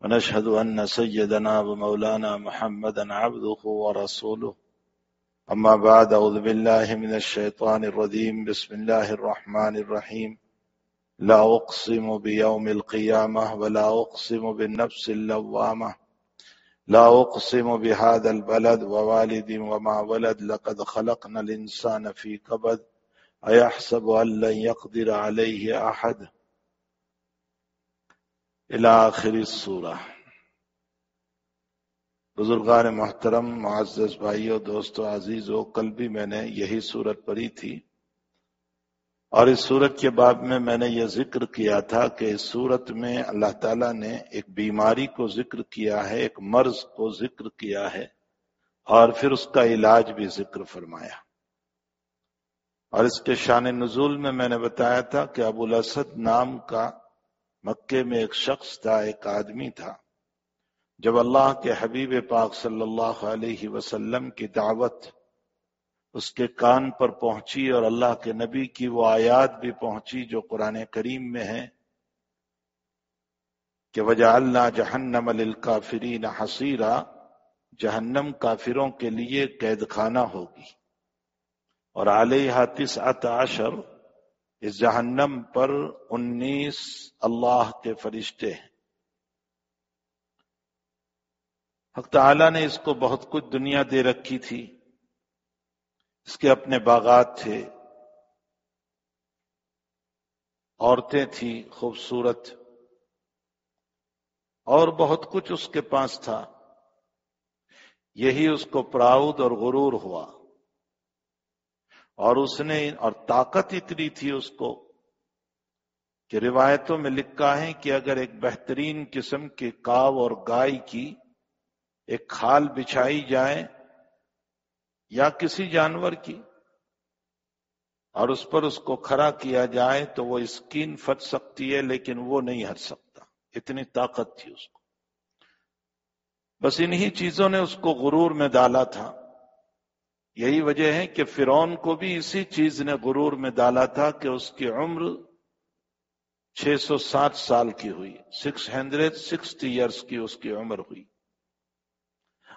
ونشهد أن سيدنا ومولانا محمدا عبده ورسوله. أما بعد أعوذ بالله من الشيطان الرجيم. بسم الله الرحمن الرحيم. لا أقسم بيوم القيامة ولا أقسم بالنفس اللوامة. لا أقسم بهذا البلد ووالد وما ولد. لقد خلقنا الإنسان في كبد. أيحسب أن لن يقدر عليه أحد؟ إلى آخر السورة. بزرگان محترم، معزز بھائیو، دوستو، عزیزو، کل بھی میں نے یہی صورت پڑھی تھی۔ اور اس صورت کے باب میں میں نے یہ ذکر کیا تھا کہ اس صورت میں اللہ تعالیٰ نے ایک بیماری کو ذکر کیا ہے، ایک مرض کو ذکر کیا ہے، اور پھر اس کا علاج بھی ذکر فرمایا۔ اور اس کے شان نزول میں میں نے بتایا تھا کہ ابو الاسد نام کا مکے میں ایک شخص تھا، ایک آدمی تھا۔ جب اللہ کے حبیب پاک صلی اللہ علیہ وسلم کی دعوت اس کے کان پر پہنچی اور اللہ کے نبی کی وہ آیات بھی پہنچی جو قرآن کریم میں ہے کہ وجہ اللہ جہنم للکافرین حسیرہ جہنم کافروں کے لیے قید خانہ ہوگی۔ اور علیہ تسعت عشر اس جہنم پر انیس اللہ کے فرشتے ہیں۔ حق تعالی نے اس کو بہت کچھ دنیا دے رکھی تھی۔ اس کے اپنے باغات تھے۔ عورتیں تھی خوبصورت۔ اور بہت کچھ اس کے پاس تھا۔ یہی اس کو پراؤد اور غرور ہوا۔ اور اس نے اور طاقت اتنی تھی اس کو کہ روایتوں میں لکھا ہے کہ اگر ایک بہترین قسم کے کاو اور گائے کی ایک کھال بچھائی جائے یا کسی جانور کی اور اس پر اس کو کھڑا کیا جائے تو وہ اسکین پھٹ سکتی ہے لیکن وہ نہیں ہٹ سکتا۔ اتنی طاقت تھی اس کو۔ بس انہی چیزوں نے اس کو غرور میں ڈالا تھا۔ یہی وجہ ہے کہ فرون کو بھی اسی چیز نے غرور میں ڈالا تھا کہ اس کی عمر چھ سو سات سال کی ہوئی سکس ہنڈریڈ سکسٹی ایئرس کی اس کی عمر ہوئی۔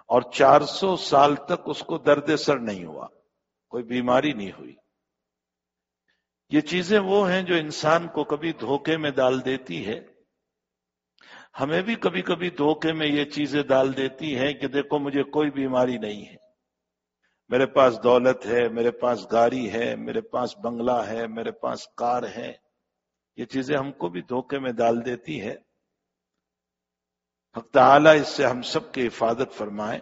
اور چار سو سال تک اس کو درد سر نہیں ہوا، کوئی بیماری نہیں ہوئی۔ یہ چیزیں وہ ہیں جو انسان کو کبھی دھوکے میں ڈال دیتی ہے۔ ہمیں بھی کبھی کبھی دھوکے میں یہ چیزیں ڈال دیتی ہیں کہ دیکھو مجھے کوئی بیماری نہیں ہے۔ میرے پاس دولت ہے، میرے پاس گاڑی ہے، میرے پاس بنگلہ ہے، میرے پاس کار ہے۔ یہ چیزیں ہم کو بھی دھوکے میں ڈال دیتی ہے حق تعالی اس سے ہم سب کی حفاظت فرمائے۔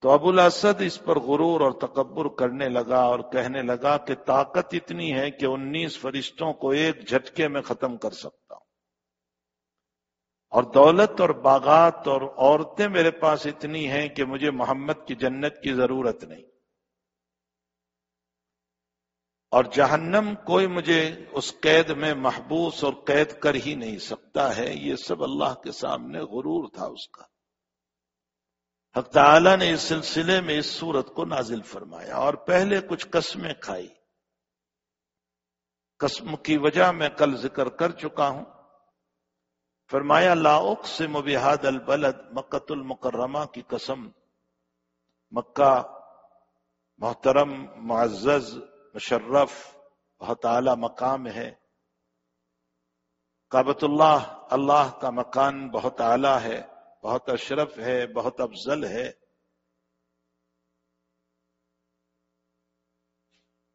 تو ابو الاسد اس پر غرور اور تکبر کرنے لگا اور کہنے لگا کہ طاقت اتنی ہے کہ انیس فرشتوں کو ایک جھٹکے میں ختم کر سکتا ہوں۔ اور دولت اور باغات اور عورتیں میرے پاس اتنی ہیں کہ مجھے محمد کی جنت کی ضرورت نہیں۔ اور جہنم کوئی مجھے اس قید میں محبوس اور قید کر ہی نہیں سکتا ہے۔ یہ سب اللہ کے سامنے غرور تھا اس کا۔ حق تعالی نے اس سلسلے میں اس صورت کو نازل فرمایا اور پہلے کچھ قسمیں کھائی۔ قسم کی وجہ میں کل ذکر کر چکا ہوں۔ فرمایا، لا اقسم بهذا البلد مکت المکرمہ کی قسم۔ مکہ محترم، معزز، مشرف، بہت اعلی مقام ہے۔ کابت اللہ اللہ کا مکان بہت اعلی ہے، بہت اشرف ہے، بہت افضل ہے۔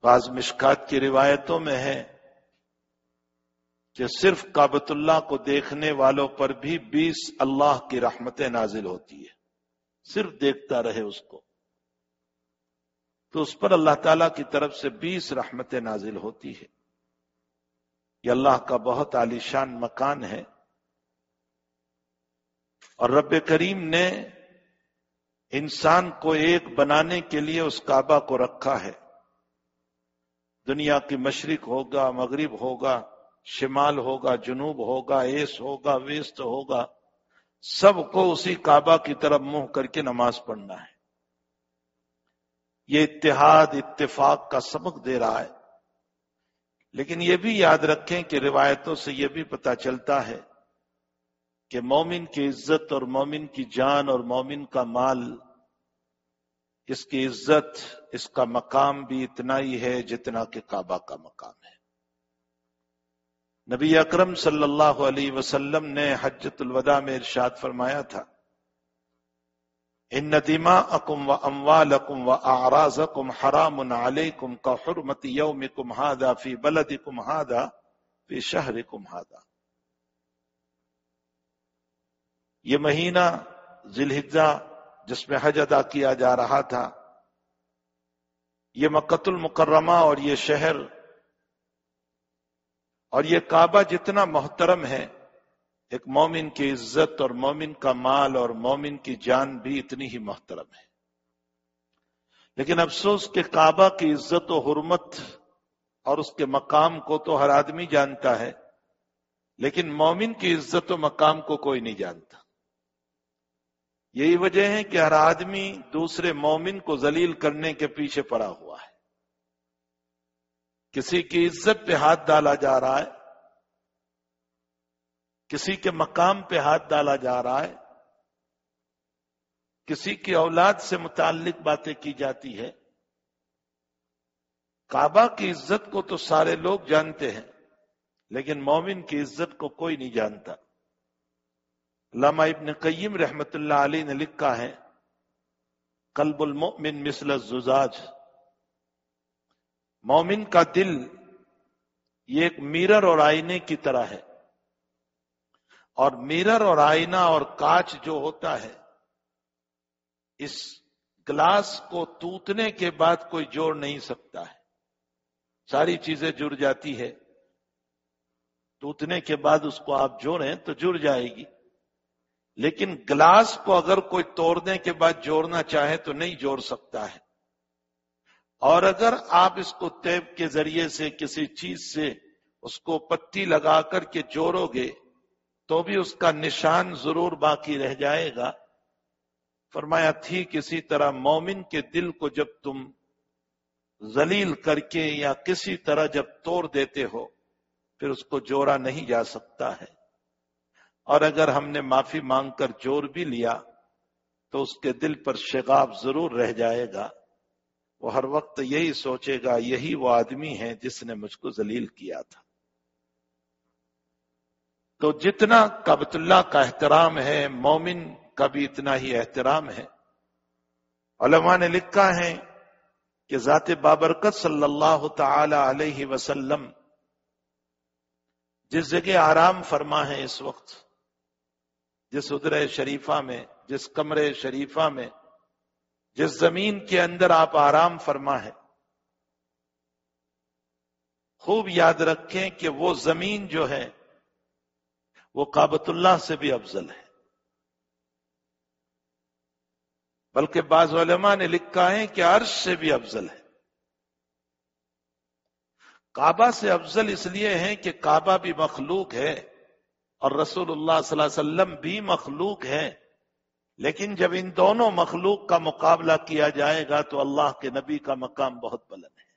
بعض مشکات کی روایتوں میں ہے کہ صرف کابت اللہ کو دیکھنے والوں پر بھی بیس اللہ کی رحمتیں نازل ہوتی ہے صرف دیکھتا رہے اس کو۔ تو اس پر اللہ تعالی کی طرف سے بیس رحمتیں نازل ہوتی ہے یہ اللہ کا بہت عالیشان مکان ہے۔ اور رب کریم نے انسان کو ایک بنانے کے لیے اس کعبہ کو رکھا ہے۔ دنیا کی مشرق ہوگا، مغرب ہوگا شمال ہوگا، جنوب ہوگا، ایس ہوگا ویسٹ ہوگا، سب کو اسی کعبہ کی طرف منہ کر کے نماز پڑھنا ہے۔ یہ اتحاد، اتفاق کا سبق دے رہا ہے۔ لیکن یہ بھی یاد رکھیں کہ روایتوں سے یہ بھی پتا چلتا ہے کہ مومن کی عزت اور مومن کی جان اور مومن کا مال، اس کی عزت، اس کا مقام بھی اتنا ہی ہے جتنا کہ کعبہ کا مقام۔ نبی اکرم صلی اللہ علیہ وسلم نے حجت الوداع میں ارشاد فرمایا تھا۔ ان ندیما اکم و اموال اکم و آراز اکم حرام علیکم کا حرمت یوم کم ہادا فی بلد کم ہادا فی شہر کم ہادا یہ مہینہ ذلحجہ جس میں حج ادا کیا جا رہا تھا، یہ مکت المکرمہ اور یہ شہر اور یہ کعبہ جتنا محترم ہے، ایک مومن کی عزت اور مومن کا مال اور مومن کی جان بھی اتنی ہی محترم ہے۔ لیکن افسوس کہ کعبہ کی عزت و حرمت اور اس کے مقام کو تو ہر آدمی جانتا ہے، لیکن مومن کی عزت و مقام کو کوئی نہیں جانتا۔ یہی وجہ ہے کہ ہر آدمی دوسرے مومن کو ذلیل کرنے کے پیچھے پڑا ہوا ہے۔ کسی کی عزت پہ ہاتھ ڈالا جا رہا ہے، کسی کے مقام پہ ہاتھ ڈالا جا رہا ہے، کسی کی اولاد سے متعلق باتیں کی جاتی ہے کعبہ کی عزت کو تو سارے لوگ جانتے ہیں، لیکن مومن کی عزت کو کوئی نہیں جانتا۔ علامہ ابن قیم رحمت اللہ علی نے لکھا ہے، قلب المؤمن مثل الزجاج۔ مومن کا دل یہ ایک میرر اور آئینے کی طرح ہے۔ اور میرر اور آئینہ اور کاچ جو ہوتا ہے، اس گلاس کو توتنے کے بعد کوئی جوڑ نہیں سکتا ہے۔ ساری چیزیں جڑ جاتی ہے۔ ٹوٹنے کے بعد اس کو آپ جوڑیں تو جڑ جائے گی۔ لیکن گلاس کو اگر کوئی توڑنے کے بعد جوڑنا چاہے تو نہیں جوڑ سکتا ہے۔ اور اگر آپ اس کو تیب کے ذریعے سے کسی چیز سے اس کو پتی لگا کر کے جوڑو گے، تو بھی اس کا نشان ضرور باقی رہ جائے گا۔ فرمایا تھی کسی طرح مومن کے دل کو جب تم ذلیل کر کے یا کسی طرح جب توڑ دیتے ہو، پھر اس کو جوڑا نہیں جا سکتا ہے۔ اور اگر ہم نے معافی مانگ کر جوڑ بھی لیا، تو اس کے دل پر شگاب ضرور رہ جائے گا۔ وہ ہر وقت یہی سوچے گا، یہی وہ آدمی ہے جس نے مجھ کو ذلیل کیا تھا۔ تو جتنا کبت اللہ کا احترام ہے، مومن کا بھی اتنا ہی احترام ہے۔ علماء نے لکھا ہے کہ ذات بابرکت صلی اللہ تعالی علیہ وسلم جس جگہ آرام فرما ہے اس وقت، جس ادر شریفہ میں، جس کمرے شریفہ میں جس زمین کے اندر آپ آرام فرما ہے۔ خوب یاد رکھیں کہ وہ زمین جو ہے، وہ کابت اللہ سے بھی افضل ہے۔ بلکہ بعض علماء نے لکھا ہے کہ عرش سے بھی افضل ہے۔ کعبہ سے افضل اس لیے ہے کہ کعبہ بھی مخلوق ہے اور رسول اللہ صلی اللہ علیہ وسلم بھی مخلوق ہے۔ لیکن جب ان دونوں مخلوق کا مقابلہ کیا جائے گا تو اللہ کے نبی کا مقام بہت بلند ہے۔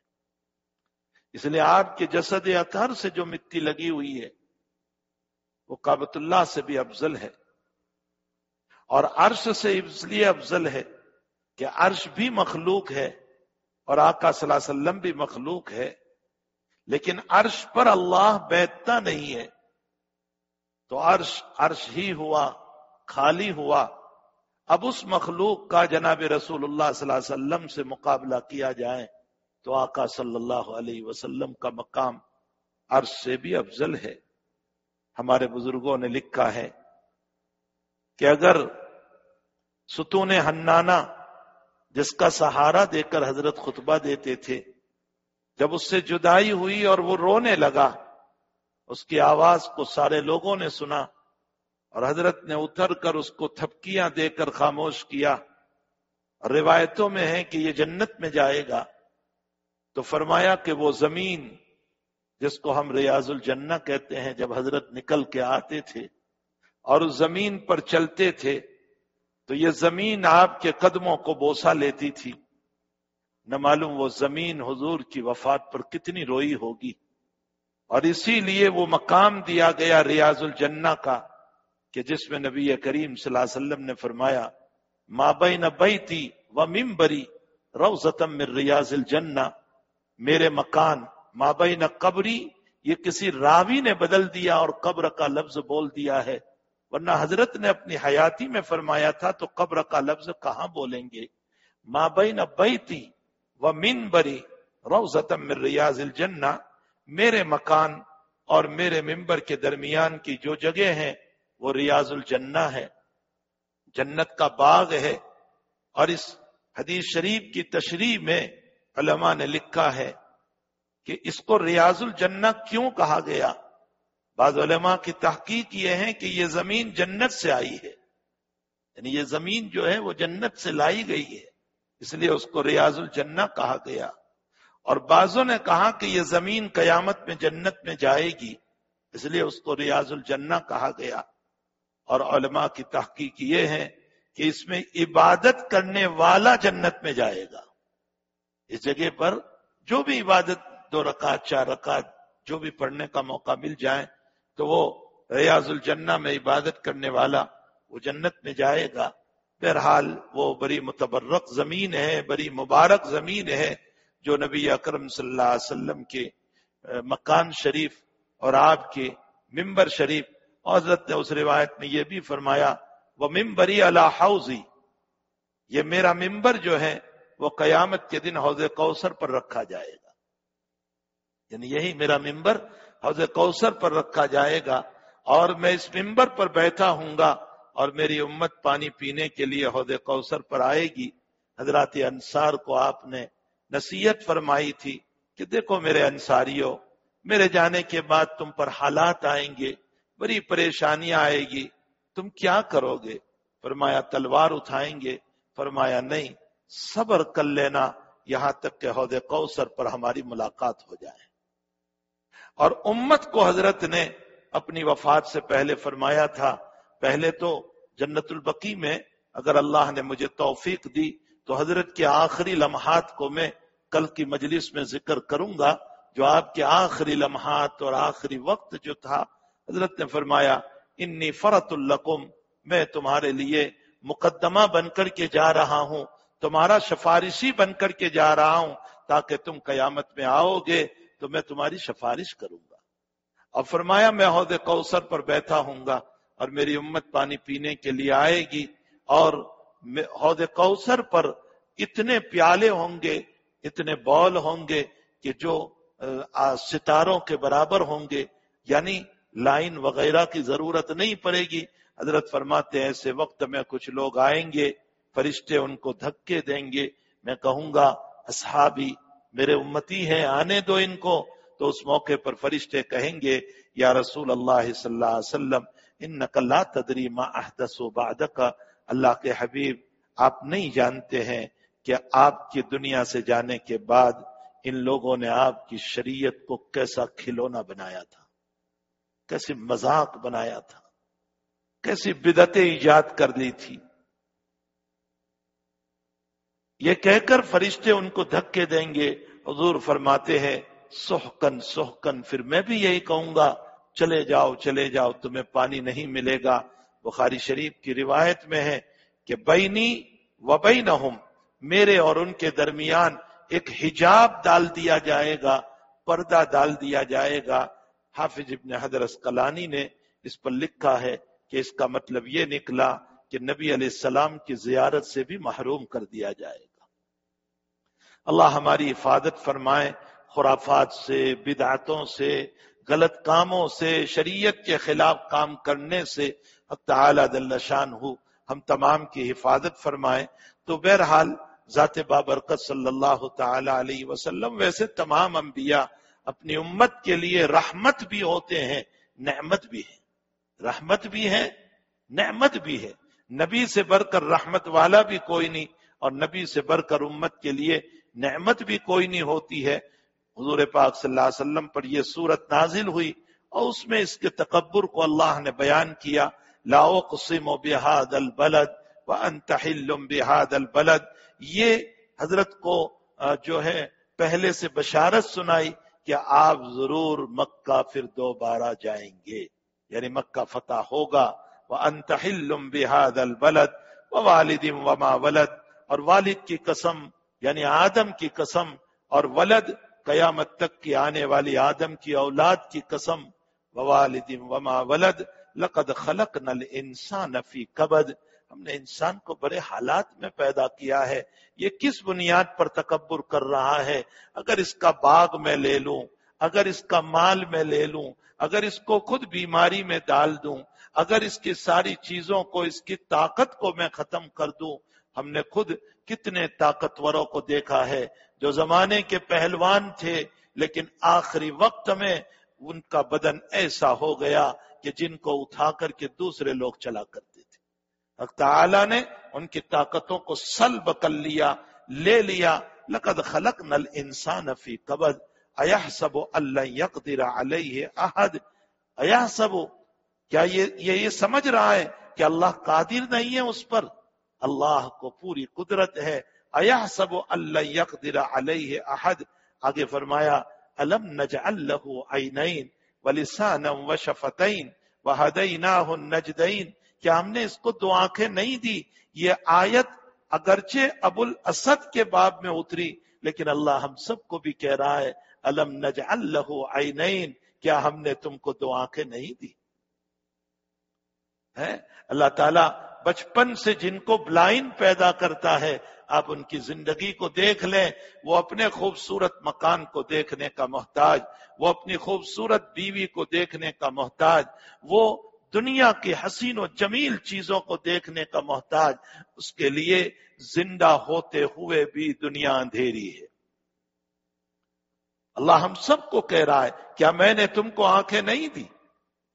اس لیے آپ کے جسد اطہر سے جو مٹی لگی ہوئی ہے، وہ کابت اللہ سے بھی افضل ہے۔ اور عرش سے اس لیے افضل ہے کہ عرش بھی مخلوق ہے اور آقا صلی اللہ علیہ وسلم بھی مخلوق ہے، لیکن عرش پر اللہ بیٹھتا نہیں ہے۔ تو عرش عرش ہی ہوا، خالی ہوا۔ اب اس مخلوق کا جناب رسول اللہ صلی اللہ علیہ وسلم سے مقابلہ کیا جائے تو آقا صلی اللہ علیہ وسلم کا مقام عرش سے بھی افضل ہے۔ ہمارے بزرگوں نے لکھا ہے کہ اگر ستون ہنانا جس کا سہارا دے کر حضرت خطبہ دیتے تھے، جب اس سے جدائی ہوئی اور وہ رونے لگا، اس کی آواز کو سارے لوگوں نے سنا اور حضرت نے اتر کر اس کو تھپکیاں دے کر خاموش کیا۔ روایتوں میں ہے کہ یہ جنت میں جائے گا۔ تو فرمایا کہ وہ زمین جس کو ہم ریاض الجنہ کہتے ہیں جب حضرت نکل کے آتے تھے اور اس زمین پر چلتے تھے، تو یہ زمین آپ کے قدموں کو بوسا لیتی تھی۔ نہ معلوم وہ زمین حضور کی وفات پر کتنی روئی ہوگی۔ اور اسی لیے وہ مقام دیا گیا ریاض الجنہ کا۔ کہ جس میں نبی کریم صلی اللہ علیہ وسلم نے فرمایا مابین بیتی و ممبری روزتم من ریاض الجنہ. میرے مکان مابین قبری، یہ کسی راوی نے بدل دیا اور قبر کا لفظ بول دیا ہے۔ ورنہ حضرت نے اپنی حیاتی میں فرمایا تھا تو قبر کا لفظ کہاں بولیں گے؟ مابین بیتی و منبری روزتم من ریاض الجنہ۔ میرے مکان اور میرے ممبر کے درمیان کی جو جگہ ہیں وہ ریاض الجنہ ہے، جنت کا باغ ہے۔ اور اس حدیث شریف کی تشریح میں علماء نے لکھا ہے کہ اس کو ریاض الجنہ کیوں کہا گیا؟ بعض علماء کی تحقیق یہ ہے کہ یہ زمین جنت سے آئی ہے۔ یعنی یہ زمین جو ہے وہ جنت سے لائی گئی ہے۔ اس لیے اس کو ریاض الجنہ کہا گیا۔ اور بعضوں نے کہا کہ یہ زمین قیامت میں جنت میں جائے گی۔ اس لیے اس کو ریاض الجنہ کہا گیا۔ اور علماء کی تحقیق یہ ہے کہ اس میں عبادت کرنے والا جنت میں جائے گا۔ اس جگہ پر جو بھی عبادت دو رکعت، چار رکعت، جو بھی پڑھنے کا موقع مل جائے تو وہ ریاض الجنہ میں عبادت کرنے والا وہ جنت میں جائے گا۔ بہرحال وہ بڑی متبرک زمین ہے، بڑی مبارک زمین ہے جو نبی اکرم صلی اللہ علیہ وسلم کے مکان شریف اور آپ کے ممبر شریف حضرت نے اس روایت میں یہ بھی فرمایا وہ ممبری اللہ حوضی یہ میرا ممبر جو ہے، وہ قیامت کے دن حوض کوثر پر رکھا جائے گا۔ یعنی یہی میرا ممبر حوض کوثر پر رکھا جائے گا۔ اور میں اس ممبر پر بیٹھا ہوں گا اور میری امت پانی پینے کے لیے حوض کوثر پر آئے گی۔ حضرات انصار کو آپ نے نصیحت فرمائی تھی کہ دیکھو میرے انصاریوں میرے جانے کے بعد تم پر حالات آئیں گے۔ بڑی پریشانیاں آئے گی۔ تم کیا کرو گے؟ فرمایا، تلوار اٹھائیں گے۔ فرمایا، نہیں، صبر کر لینا، یہاں تک کہ عہدے کوثر پر ہماری ملاقات ہو جائے۔ اور امت کو حضرت نے اپنی وفات سے پہلے فرمایا تھا، پہلے تو جنت البقی میں اگر اللہ نے مجھے توفیق دی، تو حضرت کے آخری لمحات کو میں کل کی مجلس میں ذکر کروں گا، جو آپ کے آخری لمحات اور آخری وقت جو تھا حضرت نے فرمایا، انی فرت القم میں تمہارے لیے مقدمہ بن کر کے جا رہا ہوں، تمہارا سفارشی بن کر کے جا رہا ہوں، تاکہ تم قیامت میں آؤ گے، تو میں تمہاری سفارش کروں گا. اور فرمایا، میں عہد کوثر پر بیٹھا ہوں گا، اور میری امت پانی پینے کے لیے آئے گی، اور عہد کوثر پر اتنے پیالے ہوں گے، اتنے بول ہوں گے، کہ جو ستاروں کے برابر ہوں گے یعنی لائن وغیرہ کی ضرورت نہیں پڑے گی۔ حضرت فرماتے ہیں، ایسے وقت میں کچھ لوگ آئیں گے، فرشتے ان کو دھکے دیں گے۔ میں کہوں گا، اصحابی، میرے امتی ہیں، آنے دو ان کو۔ تو اس موقع پر فرشتے کہیں گے، یا رسول اللہ صلی اللہ علیہ وسلم ان نقل تدری ما احدث و بعدک۔ اللہ کے حبیب، آپ نہیں جانتے ہیں کہ آپ کی دنیا سے جانے کے بعد ان لوگوں نے آپ کی شریعت کو کیسا کھلونا بنایا تھا۔ کیسے مذاق بنایا تھا، کیسی بدتیں ایجاد کر دی تھی۔ یہ کہہ کر فرشتے ان کو دھکے دیں گے۔ حضور فرماتے ہیں سوہکن سوہکن پھر میں بھی یہی کہوں گا، چلے جاؤ چلے جاؤ، تمہیں پانی نہیں ملے گا۔ بخاری شریف کی روایت میں ہے کہ بینی و بینہم میرے اور ان کے درمیان ایک حجاب ڈال دیا جائے گا، پردہ ڈال دیا جائے گا۔ حافظ ابن حضرت کلانی نے اس پر لکھا ہے کہ اس کا مطلب یہ نکلا کہ نبی علیہ السلام کی زیارت سے بھی محروم کر دیا جائے گا۔ اللہ ہماری حفاظت فرمائے، خرافات سے، بدعتوں سے، غلط کاموں سے، شریعت کے خلاف کام کرنے سے تعالی دل شان ہو ہم تمام کی حفاظت فرمائے۔ تو بہرحال ذات بابرکت صلی اللہ تعالی علیہ وسلم ویسے تمام انبیاء اپنی امت کے لیے رحمت بھی ہوتے ہیں، نعمت بھی ہے رحمت بھی ہے نعمت بھی ہے نبی سے بڑھ کر رحمت والا بھی کوئی نہیں اور نبی سے بڑھ کر امت کے لیے نعمت بھی کوئی نہیں ہوتی ہے۔ حضور پاک صلی اللہ علیہ وسلم پر یہ صورت نازل ہوئی اور اس میں اس کے تکبر کو اللہ نے بیان کیا۔ لا اقسم بهذا البلد وانت حل بهذا البلد۔ یہ حضرت کو جو ہے، پہلے سے بشارت سنائی کہ آپ ضرور مکہ پھر دوبارہ جائیں گے۔ یعنی مکہ فتح ہوگا۔ وانت حل بهذا البلد ووالد وما ولد۔ اور والد کی قسم یعنی آدم کی قسم۔ اور ولد قیامت تک کی آنے والی آدم کی اولاد کی قسم۔ ووالد وما ولد۔ لقد خلقنا الانسان فی کبد ہم نے انسان کو بڑے حالات میں پیدا کیا ہے۔ یہ کس بنیاد پر تکبر کر رہا ہے؟ اگر اس کا باغ میں لے لوں، اگر اس کا مال میں لے لوں، اگر اس کو خود بیماری میں ڈال دوں، اگر اس کی ساری چیزوں کو، اس کی طاقت کو میں ختم کر دوں، ہم نے خود کتنے طاقتوروں کو دیکھا ہے۔ جو زمانے کے پہلوان تھے، لیکن آخری وقت میں ان کا بدن ایسا ہو گیا کہ جن کو اٹھا کر کے دوسرے لوگ چلا کرتے۔ تھے تعالی نے ان کی طاقتوں کو سلب کر لیا، لے لیا۔ لقد خلق نل انسان فی قبض۔ ایاحسب اللہ یقدر علیہ احد۔ ایاحسب کیا یہ یہ سمجھ رہا ہے کہ اللہ قادر نہیں ہے اس پر؟ اللہ کو پوری قدرت ہے۔ ایاحسب اللہ یقدر علیہ احد۔ آگے فرمایا، الم نجعل له عینین ولسانا وشفتین وهدیناہ النجدین۔ کیا ہم نے اس کو دو آنکھیں نہیں دی، یہ آیت اگرچہ ابو الاسد کے باب میں اتری، لیکن اللہ ہم سب کو بھی کہہ رہا ہے، الم نجعل له عینین، کیا ہم نے تم کو دو آنکھیں نہیں دی؟ ہے اللہ تعالیٰ بچپن سے جن کو بلائن پیدا کرتا ہے، آپ ان کی زندگی کو دیکھ لیں، وہ اپنے خوبصورت مکان کو دیکھنے کا محتاج، وہ اپنی خوبصورت بیوی کو دیکھنے کا محتاج، وہ دنیا کی حسین و جمیل چیزوں کو دیکھنے کا محتاج، اس کے لیے زندہ ہوتے ہوئے بھی دنیا اندھیری ہے۔ اللہ ہم سب کو کہہ رہا ہے، کیا میں نے تم کو آنکھیں نہیں دی؟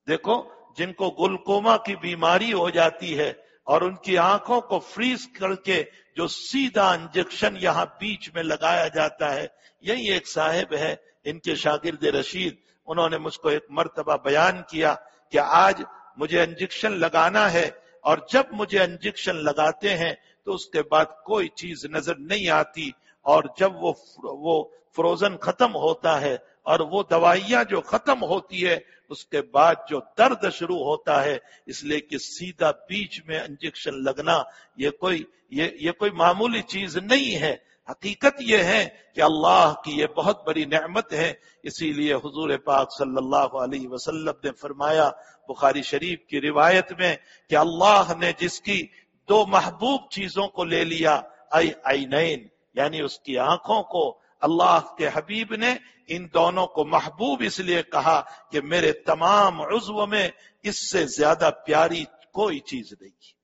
دیکھو، جن کو گلکوما کی بیماری ہو جاتی ہے اور ان کی آنکھوں کو فریز کر کے جو سیدھا انجیکشن یہاں بیچ میں لگایا جاتا ہے، یہی ایک صاحب ہے، ان کے شاگرد رشید، انہوں نے مجھ کو ایک مرتبہ بیان کیا کہ آج مجھے انجیکشن لگانا ہے اور جب مجھے انجیکشن لگاتے ہیں تو اس کے بعد کوئی چیز نظر نہیں آتی اور جب وہ وہ فروزن ختم ہوتا ہے اور وہ دوائیاں جو ختم ہوتی ہے اس کے بعد جو درد شروع ہوتا ہے اس لیے کہ سیدھا بیچ میں انجیکشن لگنا یہ کوئی، یہ یہ کوئی معمولی چیز نہیں ہے حقیقت یہ ہے کہ اللہ کی یہ بہت بڑی نعمت ہے۔ اسی لیے حضور پاک صلی اللہ علیہ وسلم نے فرمایا، بخاری شریف کی روایت میں کہ اللہ نے جس کی دو محبوب چیزوں کو لے لیا آئی یعنی اس کی آنکھوں کو، اللہ کے حبیب نے ان دونوں کو محبوب اس لیے کہا کہ میرے تمام عضو میں اس سے زیادہ پیاری کوئی چیز نہیں۔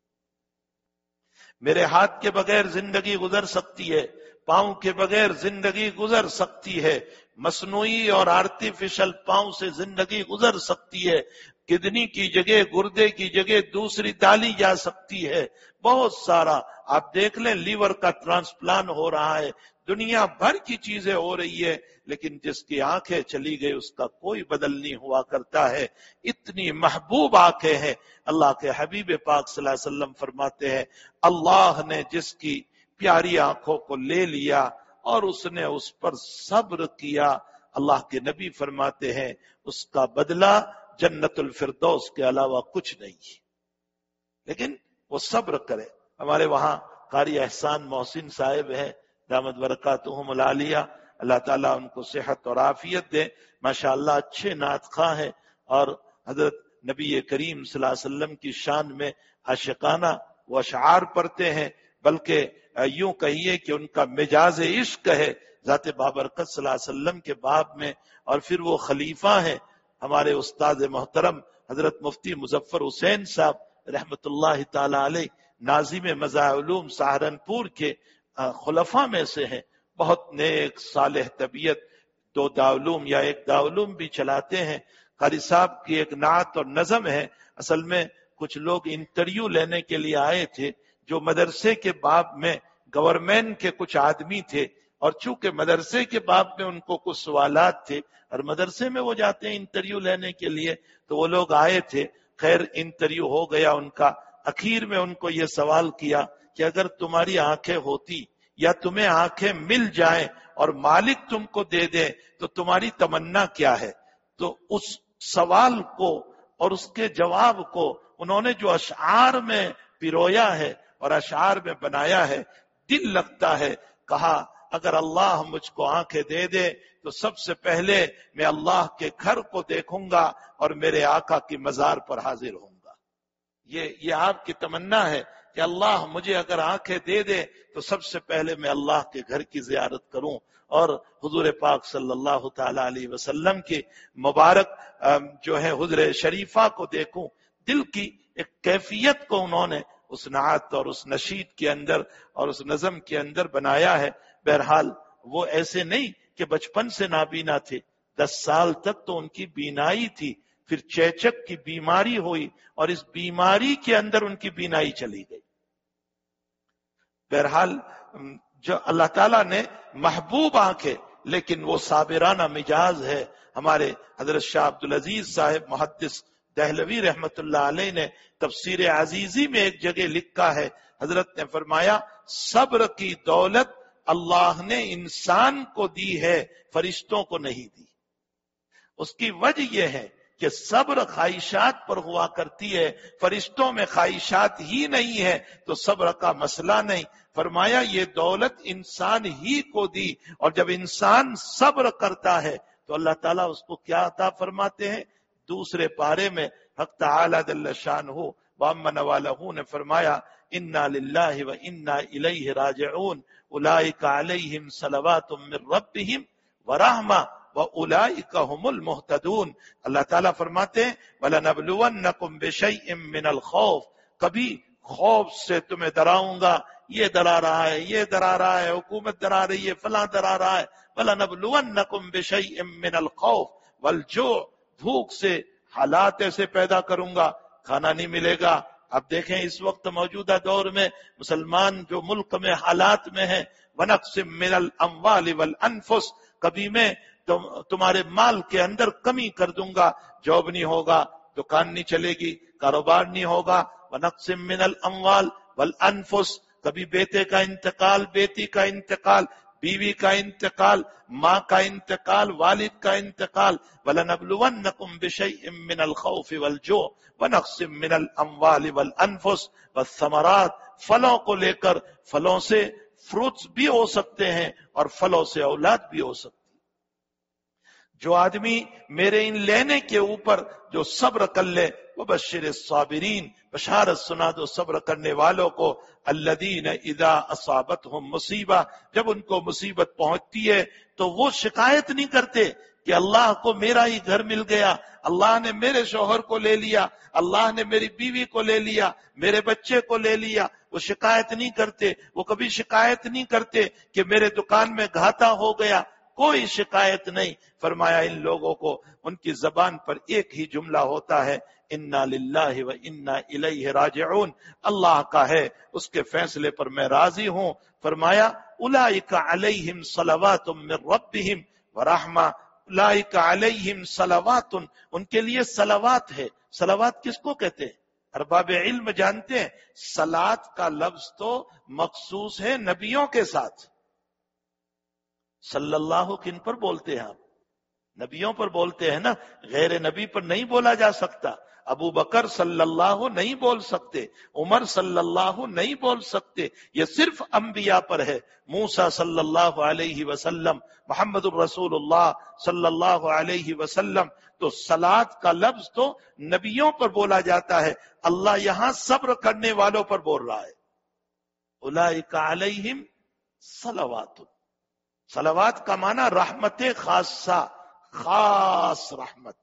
میرے ہاتھ کے بغیر زندگی گزر سکتی ہے پاؤں کے بغیر زندگی گزر سکتی ہے۔ مصنوعی اور آرٹیفیشل پاؤں سے زندگی گزر سکتی ہے۔ کدنی کی جگہ گردے کی جگہ دوسری ڈالی جا سکتی ہے۔ بہت سارا۔ آپ دیکھ لیں، لیور کا ٹرانسپلان ہو رہا ہے۔ دنیا بھر کی چیزیں ہو رہی ہے لیکن جس کی آنکھیں چلی گئی، اس کا کوئی بدل نہیں ہوا کرتا ہے۔ اتنی محبوب آنکھیں ہیں۔ اللہ کے حبیب پاک صلی اللہ علیہ وسلم فرماتے ہیں، اللہ نے جس کی پیاری آنکھوں کو لے لیا اور اس نے اس پر صبر کیا۔ اللہ کے نبی فرماتے ہیں، اس کا بدلہ جنت الفردوس کے علاوہ کچھ نہیں۔ لیکن وہ صبر کرے۔ ہمارے وہاں قاری احسان محسن صاحب ہے دامد برکاتہم العالیہ۔ اللہ تعالیٰ ان کو صحت اور عافیت دے۔ ماشاء اللہ اچھے نعت خواہ ہے اور حضرت نبی کریم صلی اللہ علیہ وسلم کی شان میں عاشقانہ وہ اشعار پڑھتے ہیں۔ بلکہ یوں کہیے کہ ان کا مجاز عشق ہے ذات بابرکت صلی اللہ علیہ وسلم کے باب میں، اور پھر وہ خلیفہ ہیں ہمارے استاد محترم حضرت مفتی مظفر حسین صاحب رحمت اللہ تعالی علیہ، ناظم مزاح علوم سہارنپور کے خلفہ میں سے ہیں۔ بہت نیک صالح طبیعت، دو داولوم یا ایک داولوم بھی چلاتے ہیں۔ قاری صاحب کی ایک نعت اور نظم ہے۔ اصل میں کچھ لوگ انٹرویو لینے کے لیے آئے تھے۔ جو مدرسے کے باب میں گورنمنٹ کے کچھ آدمی تھے اور چونکہ مدرسے کے باب میں ان کو کچھ سوالات تھے اور مدرسے میں وہ جاتے ہیں انٹرویو لینے کے لیے، تو وہ لوگ آئے تھے۔ خیر، انٹرویو ہو گیا ان کا۔ اخیر میں ان کو یہ سوال کیا کہ اگر تمہاری آنکھیں ہوتی یا تمہیں آنکھیں مل جائیں اور مالک تم کو دے دے تو تمہاری تمنا کیا ہے؟ تو اس سوال کو اور اس کے جواب کو انہوں نے جو اشعار میں پیرویا ہے اور اشعار میں بنایا ہے، دل لگتا ہے، کہا، اگر اللہ مجھ کو آنکھیں دے دے، تو سب سے پہلے میں اللہ کے گھر کو دیکھوں گا اور میرے آقا کی مزار پر حاضر ہوں گا۔ یہ یہ آپ کی تمنا ہے کہ اللہ مجھے اگر آنکھیں دے دے، تو سب سے پہلے میں اللہ کے گھر کی زیارت کروں۔ اور حضور پاک صلی اللہ تعالی علیہ وسلم کی مبارک جو ہے حضر شریفہ کو دیکھوں۔ دل کی ایک کیفیت کو انہوں نے اس نعت اور اس نشید کے اندر اور اس نظم کے اندر بنایا ہے۔ بہرحال وہ ایسے نہیں کہ بچپن سے نابینا تھے۔ دس سال تک تو ان کی بینائی تھی۔ پھر چیچک کی بیماری ہوئی اور اس بیماری کے اندر ان کی بینائی چلی گئی۔ بہرحال جو اللہ تعالیٰ نے محبوب آنکھیں، لیکن وہ صابرانہ مجاز ہے۔ ہمارے حضرت شاہ عبد العزیز صاحب محدث دہلوی رحمت اللہ علیہ نے تفسیر عزیزی میں ایک جگہ لکھا ہے۔ حضرت نے فرمایا، صبر کی دولت اللہ نے انسان کو دی ہے، فرشتوں کو نہیں دی۔ اس کی وجہ یہ ہے کہ صبر خواہشات پر ہوا کرتی ہے، فرشتوں میں خواہشات ہی نہیں ہے تو صبر کا مسئلہ نہیں۔ فرمایا، یہ دولت انسان ہی کو دی۔ اور جب انسان صبر کرتا ہے تو اللہ تعالیٰ اس کو کیا عطا فرماتے ہیں؟ دوسرے پارے میں حق تعالی دل شان ہو وامن والہ نے فرمایا، انا للہ و انا الیہ راجعون اولئک علیہم صلوات من ربہم ورحمہ واولئک هم المهتدون اللہ تعالیٰ فرماتے ہیں وَلَنَبْلُوَنَّكُمْ بِشَيْءٍ مِّنَ الْخَوْفِ، کبھی خوف سے تمہیں ڈراؤں گا، یہ ڈرا رہا ہے، یہ ڈرا رہا ہے، حکومت ڈرا رہی ہے، فلاں ڈرا رہا ہے وَلَنَبْلُوَنَّكُمْ بِشَيْءٍ مِّنَ الْخَوْفِ، وَالْجُوعِ بھوک سے حالات ایسے پیدا کروں گا، کھانا نہیں ملے گا۔ اب دیکھیں اس وقت موجودہ دور میں مسلمان جو ملک میں حالات میں ہیں من الاموال والانفس، کبھی میں تمہارے مال کے اندر کمی کر دوں گا، جاب نہیں ہوگا، دکان نہیں چلے گی، کاروبار نہیں ہوگا۔ من الاموال والانفس، کبھی بیٹے کا انتقال، بیٹی کا انتقال بیوی کا انتقال، ماں کا انتقال، والد کا انتقال وَلَنَبْلُوَنَّكُمْ بِشَيْءٍ مِّنَ الْخَوْفِ وَالْجُوعِ وَنَقْسٍ مِّنَ الْأَمْوَالِ وَالْأَنفُسِ وَالثَّمَرَاتِ فلوں کو لے کر فلوں سے فروٹس بھی ہو سکتے ہیں اور فلوں سے اولاد بھی ہو سکتے ہیں۔ جو آدمی میرے ان لینے کے اوپر جو صبر کر لے وہ بشر صابرین بشارت سنا دو صبر کرنے والوں کو، الذین اذا اصابتهم مصیبہ، جب ان کو مصیبت پہنچتی ہے تو وہ شکایت نہیں کرتے کہ اللہ کو میرا ہی گھر مل گیا، اللہ نے میرے شوہر کو لے لیا، اللہ نے میری بیوی کو لے لیا، میرے بچے کو لے لیا، وہ شکایت نہیں کرتے، وہ کبھی شکایت نہیں کرتے کہ میرے دکان میں گھاتا ہو گیا کوئی شکایت نہیں۔ فرمایا، ان لوگوں کو ان کی زبان پر ایک ہی جملہ ہوتا ہے، انا للہ و انا الیہ راجعون۔ اللہ کا ہے، اس کے فیصلے پر میں راضی ہوں۔ فرمایا اولئک علیہم صلوات من ربہم ورحمہ اولئک علیہم صلوات۔ ان کے لیے صلوات ہے۔ صلوات کس کو کہتے ہیں؟ ارباب علم جانتے ہیں۔ سلاد کا لفظ تو مخصوص ہے نبیوں کے ساتھ۔ صلی اللہ کن پر بولتے ہیں آپ؟ نبیوں پر بولتے ہیں نا؟ غیر نبی پر نہیں بولا جا سکتا۔ ابو بکر صلی اللہ نہیں بول سکتے۔ عمر صلی اللہ نہیں بول سکتے۔ یہ صرف انبیاء پر ہے۔ موسا صلی اللہ علیہ وسلم، محمد الرسول اللہ صلی اللہ علیہ وسلم۔ تو سلاد کا لفظ تو نبیوں پر بولا جاتا ہے۔ اللہ یہاں صبر کرنے والوں پر بول رہا ہے۔ علیہم صلوات۔ صلوات کا معنی رحمت خاصہ، خاص رحمت۔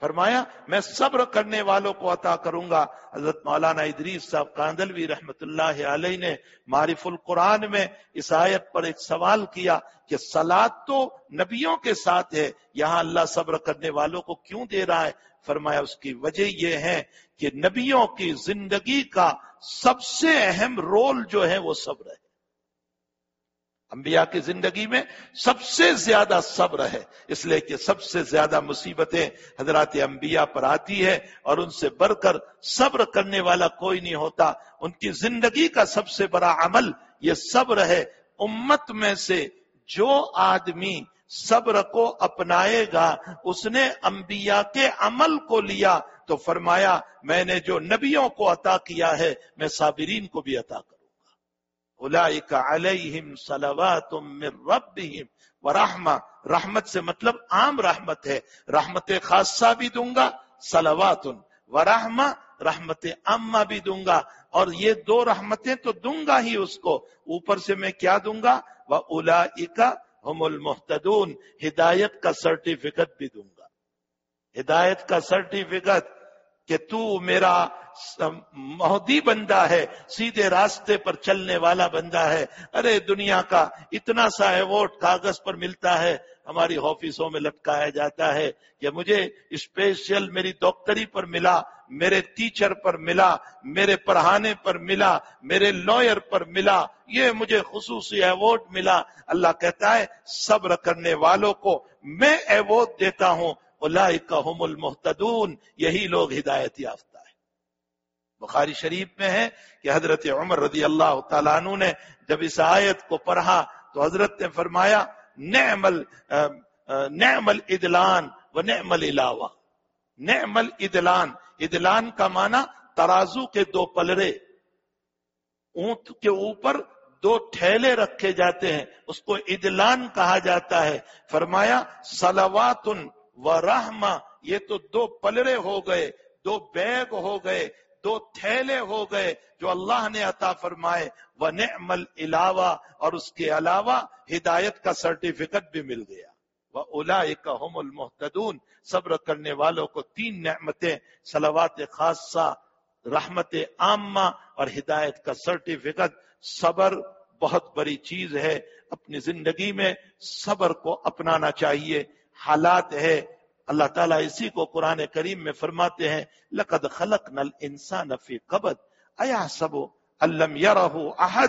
فرمایا، میں صبر کرنے والوں کو عطا کروں گا۔ حضرت مولانا ادریس صاحب کاندلوی رحمت اللہ علیہ نے معرف القرآن میں اس آیت پر ایک سوال کیا کہ سلاد تو نبیوں کے ساتھ ہے، یہاں اللہ صبر کرنے والوں کو کیوں دے رہا ہے؟ فرمایا، اس کی وجہ یہ ہے کہ نبیوں کی زندگی کا سب سے اہم رول جو ہے وہ صبر ہے۔ انبیاء کی زندگی میں سب سے زیادہ صبر ہے۔ اس لیے کہ سب سے زیادہ مصیبتیں حضرات انبیاء پر آتی ہے اور ان سے بڑھ کر صبر کرنے والا کوئی نہیں ہوتا۔ ان کی زندگی کا سب سے بڑا عمل یہ صبر ہے۔ امت میں سے جو آدمی صبر کو اپنائے گا، اس نے انبیاء کے عمل کو لیا تو فرمایا، میں نے جو نبیوں کو عطا کیا ہے، میں صابرین کو بھی عطا کروں علیہم صلوات من ربهم ورحمہ رحمت سے مطلب عام رحمت ہے، رحمت خاصہ بھی دوں گا سلوات ورحمہ رحمت عامہ بھی دوں گا، اور یہ دو رحمتیں تو دوں گا ہی اس کو، اوپر سے میں کیا دوں گا؟ وہ الا ہم المحتدون ہدایت کا سرٹیفکیٹ بھی دوں گا۔ ہدایت کا سرٹیفکیٹ کہ تو میرا مہدی بندہ ہے، سیدھے راستے پر چلنے والا بندہ ہے۔ ارے دنیا کا اتنا سا ایوارڈ کاغذ پر ملتا ہے، ہماری آفیسوں میں لٹکایا جاتا ہے کہ مجھے اسپیشل میری ڈاکٹری پر ملا، میرے ٹیچر پر ملا، میرے پڑھانے پر ملا، میرے لائر پر ملا، یہ مجھے خصوصی ایوارڈ ملا۔ اللہ کہتا ہے، صبر کرنے والوں کو میں ایوارڈ دیتا ہوں۔ هم المحتدون یہی لوگ ہدایت یافتہ ہے بخاری شریف میں ہے کہ حضرت عمر رضی اللہ تعالیٰ عنہ نے جب اس آیت کو پڑھا تو حضرت نے فرمایا نعم نعم الادلان و نعم العلاوہ نعم الادلان ادلان کا معنی ترازو کے دو پلرے اونٹ کے اوپر دو ٹھیلے رکھے جاتے ہیں، اس کو ادلان کہا جاتا ہے۔ فرمایا سلوات و رحما یہ تو دو پلرے ہو گئے، دو بیگ ہو گئے، دو تھیلے ہو گئے جو اللہ نے عطا فرمائے وہ نعمل علاوہ اور اس کے علاوہ ہدایت کا سرٹیفکیٹ بھی مل گیا۔ وہ اولا ہم المحتدون صبر کرنے والوں کو تین نعمتیں سلوات خاصہ، رحمت عامہ، اور ہدایت کا سرٹیفکیٹ۔ صبر بہت بڑی چیز ہے۔ اپنی زندگی میں صبر کو اپنانا چاہیے۔ حالات ہے اللہ تعالیٰ اسی کو قرآن کریم میں فرماتے ہیں، لقد خلق نل انسان فی قبد۔ ایا سبو الم یارہ احد۔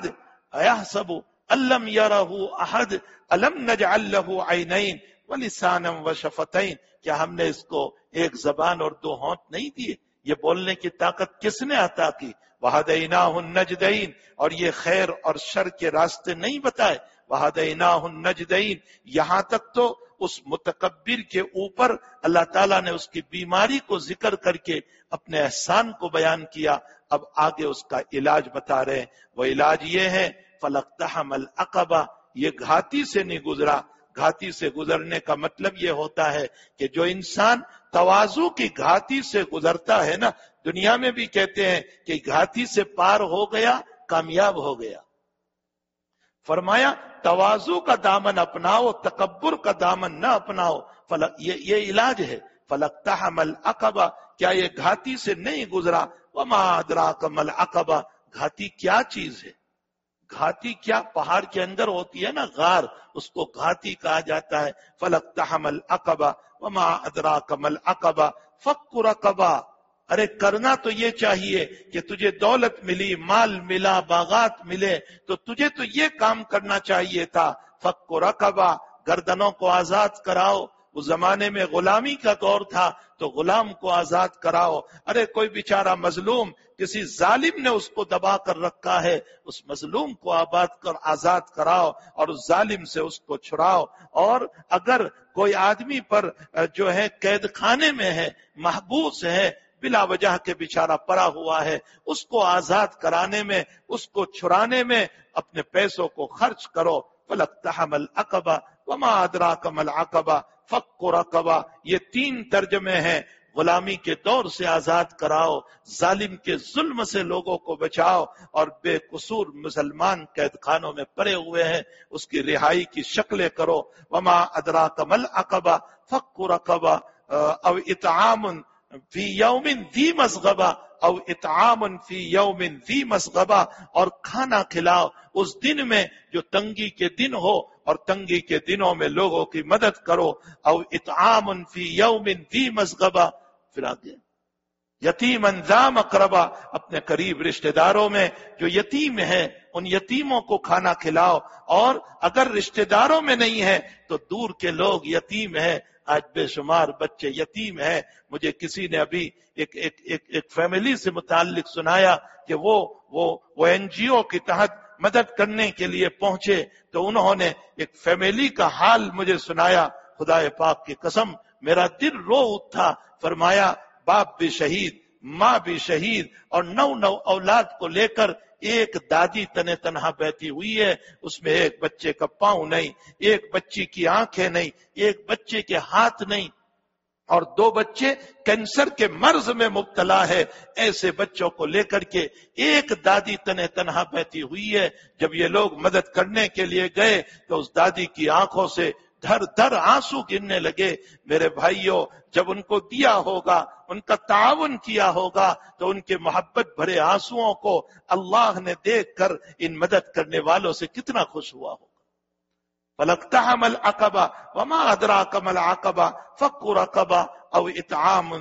ایا سبو الم یارہ احد۔ الم نجعل له عینین ولسانا وشفتین۔ کیا ہم نے اس کو ایک زبان اور دو ہونٹ نہیں دیے؟ یہ بولنے کی طاقت کس نے عطا کی؟ وہدیناہ النجدین اور یہ خیر اور شر کے راستے نہیں بتائے۔ وہدیناہ النجدین یہاں تک تو اس متکبر کے اوپر اللہ تعالیٰ نے اس کی بیماری کو ذکر کر کے اپنے احسان کو بیان کیا۔ اب آگے اس کا علاج بتا رہے ہیں۔ وہ علاج یہ ہے فلک تحمل اقبا یہ گھاتی سے نہیں گزرا۔ گھاتی سے گزرنے کا مطلب یہ ہوتا ہے کہ جو انسان توازو کی گھاتی سے گزرتا ہے نا، دنیا میں بھی کہتے ہیں کہ گھاتی سے پار ہو گیا، کامیاب ہو گیا۔ فرمایا توازو کا دامن اپناؤ، تکبر کا دامن نہ اپناؤ فلک یہ یہ علاج ہے۔ فلک تحمل اقبا کیا یہ گھاتی سے نہیں گزرا؟ وما ادراک مل اقبا گھاتی کیا چیز ہے؟ گھاتی کیا پہاڑ کے اندر ہوتی ہے نا غار؟ اس کو گھاتی کہا جاتا ہے۔ فلک تحمل اقبا وما ادراک مل اقبا فکر رقبا ارے کرنا تو یہ چاہیے کہ تجھے دولت ملی، مال ملا، باغات ملے، تو تجھے تو یہ کام کرنا چاہیے تھا۔ فک و رقبہ گردنوں کو آزاد کراؤ۔ اس زمانے میں غلامی کا دور تھا، تو غلام کو آزاد کراؤ۔ ارے کوئی بیچارہ مظلوم کسی ظالم نے اس کو دبا کر رکھا ہے، اس مظلوم کو آباد کر آزاد کراؤ اور اس ظالم سے اس کو چھڑاؤ۔ اور اگر کوئی آدمی پر، جو ہے، قید خانے میں ہے، محبوس ہے بلا وجہ کے بیچارہ پڑا ہوا ہے، اس کو آزاد کرانے میں، اس کو چھڑانے میں اپنے پیسوں کو خرچ کرو۔ فلک تحمل اقبا وما ادراک مل اقبا فک یہ تین ترجمے ہیں۔ غلامی کے دور سے آزاد کراؤ۔ ظالم کے ظلم سے لوگوں کو بچاؤ۔ اور بے قصور مسلمان قید خانوں میں پڑے ہوئے ہیں۔ اس کی رہائی کی شکلیں کرو۔ وما ادرا کمل اقبا فک رقبا او اطعام فی یومن دی مسغبہ او اطعام فی یومن دی مسغبہ اور کھانا کھلاؤ اس دن میں جو تنگی کے دن ہو اور تنگی کے دنوں میں لوگوں کی مدد کرو او اطعام فی یومن دی مسغبہ پھر آگے۔ یتیم انضام اقربا اپنے قریب رشتہ داروں میں جو یتیم ہے ان یتیموں کو کھانا کھلاؤ اور اگر رشتہ داروں میں نہیں ہے تو دور کے لوگ یتیم ہے آج بے شمار بچے یتیم ہیں۔ مجھے کسی نے ابھی ایک ایک ایک ایک فیملی سے متعلق سنایا کہ وہ وہ وہ این جی او کے تحت مدد کرنے کے لیے پہنچے تو انہوں نے ایک فیملی کا حال مجھے سنایا۔ خدا پاک کی قسم، میرا دل رو اٹھا۔ فرمایا، باپ بھی شہید، ماں بھی شہید اور نو نو اولاد کو لے کر ایک دادی تنے تنہا بہتی ہوئی ہے، اس میں ایک بچے کا پاؤں نہیں، ایک بچی کی آنکھیں نہیں، ایک بچے کے ہاتھ نہیں۔ اور دو بچے کینسر کے مرض میں مبتلا ہے۔ ایسے بچوں کو لے کر کے ایک دادی تنے تنہا بہتی ہوئی ہے۔ جب یہ لوگ مدد کرنے کے لیے گئے تو اس دادی کی آنکھوں سے دھر دھر آنسو گرنے لگے۔ میرے بھائیوں جب ان کو دیا ہوگا، ان کا تعاون کیا ہوگا، تو ان کے محبت بھرے آنسو کو اللہ نے دیکھ کر ان مدد کرنے والوں سے کتنا خوش ہوا ہوگا۔ فلکتا مل اقبا وما ادرا کمل آکبا فکر اقبا او اتعام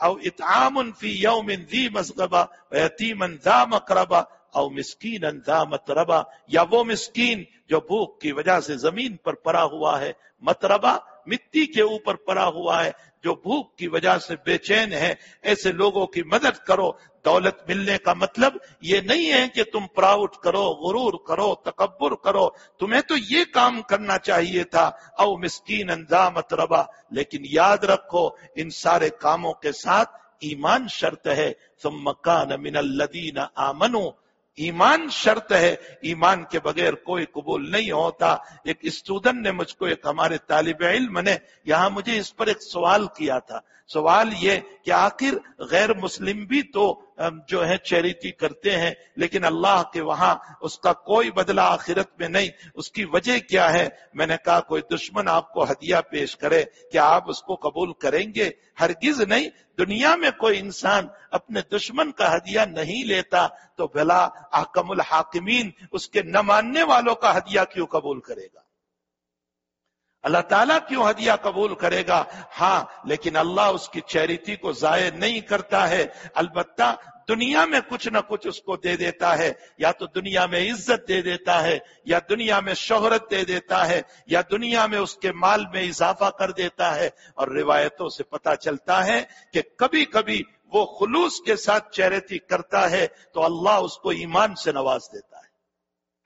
او اتعام فی یوم ذی مسغبا یتیما ذا مقربا او مسکین ذا متربا یا وہ مسکین جو بھوک کی وجہ سے زمین پر پڑا ہوا ہے متربا مٹی کے اوپر پڑا ہوا ہے، جو بھوک کی وجہ سے بے چین ہے، ایسے لوگوں کی مدد کرو۔ دولت ملنے کا مطلب یہ نہیں ہے کہ تم پراؤڈ کرو، غرور کرو، تکبر کرو۔ تمہیں تو یہ کام کرنا چاہیے تھا۔ او مسکین انجامت ربا لیکن یاد رکھو، ان سارے کاموں کے ساتھ ایمان شرط ہے۔ ثم مکان من الذین آمنو ایمان شرط ہے، ایمان کے بغیر کوئی قبول نہیں ہوتا۔ ایک اسٹوڈنٹ نے مجھ کو، ایک ہمارے طالب علم نے یہاں مجھے اس پر ایک سوال کیا تھا۔ سوال یہ کہ آخر غیر مسلم بھی تو جو ہے چیریٹی کرتے ہیں، لیکن اللہ کے وہاں اس کا کوئی بدلہ آخرت میں نہیں۔ اس کی وجہ کیا ہے؟ میں نے کہا، کوئی دشمن آپ کو ہدیہ پیش کرے، کیا آپ اس کو قبول کریں گے؟ ہرگز نہیں۔ دنیا میں کوئی انسان اپنے دشمن کا ہدیہ نہیں لیتا، تو بھلا احکم الحاکمین اس کے نہ ماننے والوں کا ہدیہ کیوں قبول کرے گا؟ اللہ تعالیٰ کیوں ہدیہ قبول کرے گا؟ ہاں لیکن اللہ اس کی چیریٹی کو ضائع نہیں کرتا ہے۔ البتہ دنیا میں کچھ نہ کچھ اس کو دے دیتا ہے۔ یا تو دنیا میں عزت دے دیتا ہے، یا دنیا میں شہرت دے دیتا ہے، یا دنیا میں اس کے مال میں اضافہ کر دیتا ہے۔ اور روایتوں سے پتا چلتا ہے کہ کبھی کبھی وہ خلوص کے ساتھ چیریٹی کرتا ہے تو اللہ اس کو ایمان سے نواز دیتا ہے۔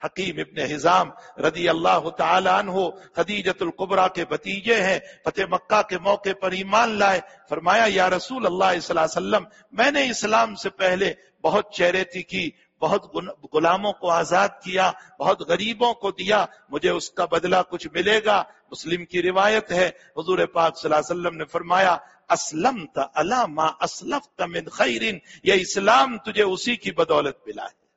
حکیم ابن حزام رضی اللہ تعالی عنہ خدیجت القبرہ کے بتیجے ہیں، فتح مکہ کے موقع پر ایمان لائے۔ فرمایا، یا رسول اللہ صلی اللہ علیہ وسلم، میں نے اسلام سے پہلے بہت چیریتی کی، بہت غلاموں کو آزاد کیا، بہت غریبوں کو دیا، مجھے اس کا بدلہ کچھ ملے گا۔ مسلم کی روایت ہے، حضور پاک صلی اللہ علیہ وسلم نے فرمایا اسلم تا علامہ اسلف من خیرن، یہ اسلام تجھے اسی کی بدولت ملا ہے۔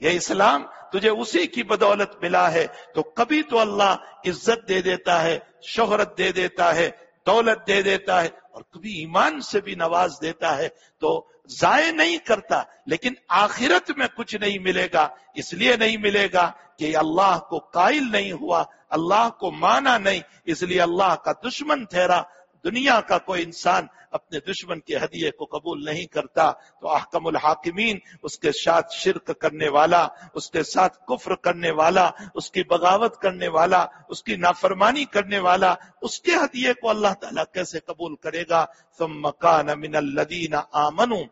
یہ اسلام تجھے اسی کی بدولت ملا ہے تو کبھی تو اللہ عزت دے دیتا ہے، شہرت دے دیتا ہے، دولت دے دیتا ہے اور کبھی ایمان سے بھی نواز دیتا ہے تو ضائع نہیں کرتا، لیکن آخرت میں کچھ نہیں ملے گا، اس لیے نہیں ملے گا کہ اللہ کو قائل نہیں ہوا، اللہ کو مانا نہیں، اس لیے اللہ کا دشمن ٹھہرا دنیا کا کوئی انسان اپنے دشمن کے ہدیے کو قبول نہیں کرتا، تو احکم الحاکمین، اس کے ساتھ شرک کرنے والا، اس کے ساتھ کفر کرنے والا، اس کی بغاوت کرنے والا، اس کی نافرمانی کرنے والا، اس کے ہدیے کو اللہ تعالیٰ کیسے قبول کرے گا؟ ثم مکان من الذین آمنوا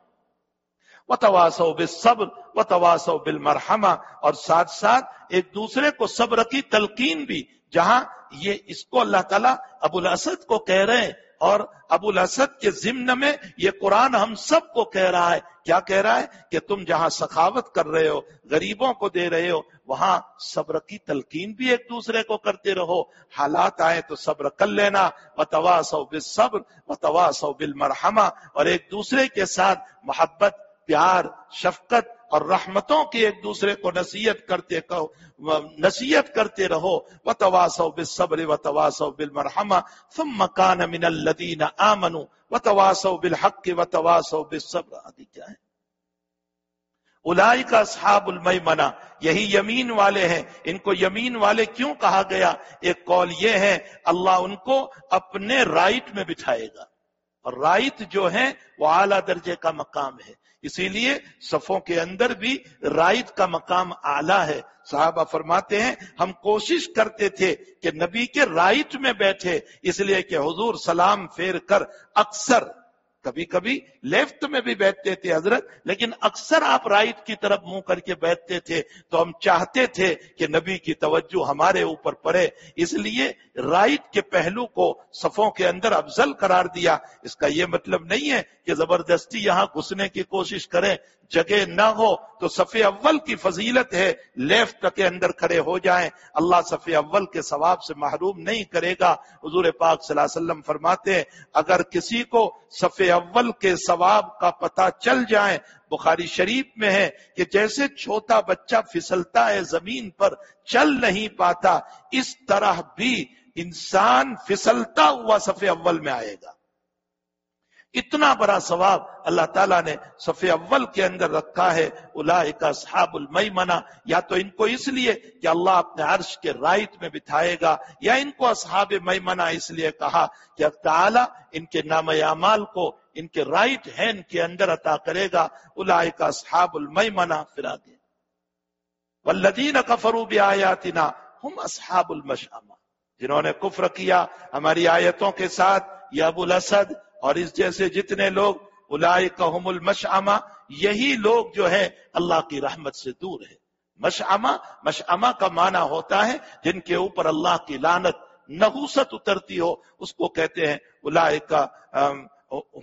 وتواسو بالصبر وتواسو بالمرحمہ، اور ساتھ ساتھ ایک دوسرے کو صبر کی تلقین بھی جہاں یہ اس کو اللہ تعالیٰ ابو الاسد کو کہہ رہے ہیں اور ابو الاسد کے ضمن میں یہ قرآن ہم سب کو کہہ رہا ہے۔ کیا کہہ رہا ہے؟ کہ تم جہاں سخاوت کر رہے ہو، غریبوں کو دے رہے ہو، وہاں صبر کی تلقین بھی ایک دوسرے کو کرتے رہو۔ حالات آئے تو صبر کر لینا۔ و توا سو بل صبر و توا سو اور ایک دوسرے کے ساتھ محبت، پیار، شفقت اور رحمتوں کی ایک دوسرے کو نصیحت کرتے نصیحت کرتے رہو و تواسو بل صبر و تواسو بل مرحمہ تم مکان من الدین آمن و تواسو بل حق و تواسو بل صبر آدھی کیا ہے؟ الائی کا صحاب المیمنا یہی یمین والے ہیں۔ ان کو یمین والے کیوں کہا گیا؟ ایک قول یہ ہے، اللہ ان کو اپنے رائٹ میں بٹھائے گا۔ اور رائٹ جو ہے، وہ اعلیٰ درجے کا مقام ہے۔ اسی لیے صفوں کے اندر بھی رائٹ کا مقام اعلیٰ ہے۔ صحابہ فرماتے ہیں، ہم کوشش کرتے تھے کہ نبی کے رائٹ میں بیٹھے، اس لیے کہ حضور سلام پھیر کر اکثر کبھی کبھی لیفٹ میں بھی بیٹھتے تھے حضرت، لیکن اکثر آپ رائٹ کی طرف منہ کر کے بیٹھتے تھے تو ہم چاہتے تھے کہ نبی کی توجہ ہمارے اوپر پڑے۔ اس لیے رائٹ کے پہلو کو صفوں کے اندر افضل قرار دیا۔ اس کا یہ مطلب نہیں ہے کہ زبردستی یہاں گھسنے کی کوشش کریں۔ جگہ نہ ہو تو صف اول کی فضیلت ہے، لیفٹ کے اندر کھڑے ہو جائیں۔ اللہ صف اول کے ثواب سے محروم نہیں کرے گا۔ حضور پاک صلی اللہ علیہ وسلم فرماتے ہیں، اگر کسی کو صف اول کے ثواب کا پتہ چل جائیں بخاری شریف میں ہے کہ جیسے چھوٹا بچہ پھسلتا ہے زمین پر، چل نہیں پاتا، اس طرح بھی انسان پھسلتا ہوا صف اول میں آئے گا۔ اتنا بڑا ثواب اللہ تعالیٰ نے صف اول کے اندر رکھا ہے کا صحاب المیمنا یا تو ان کو اس لیے کہ اللہ اپنے عرش کے رائٹ میں بٹھائے گا، یا ان کو اصحاب میمنا اس لیے کہا کہ اب تعالیٰ ان کے نام اعمال کو، ان کے رائٹ ہینڈ کے اندر عطا کرے گا کا صحاب المیمنا پھر آگے۔ والذین کفروا بآیاتنا ہم اصحاب المشامہ جنہوں نے کفر کیا، ہماری آیتوں کے ساتھ یا ابو الاسد اور اس جیسے جتنے لوگ اولائکہم المشعمہ، یہی لوگ جو ہے اللہ کی رحمت سے دور ہے مشعمہ مشعمہ کا معنی ہوتا ہے جن کے اوپر اللہ کی لانت نحوست اترتی ہو، اس کو کہتے ہیں اولائکہ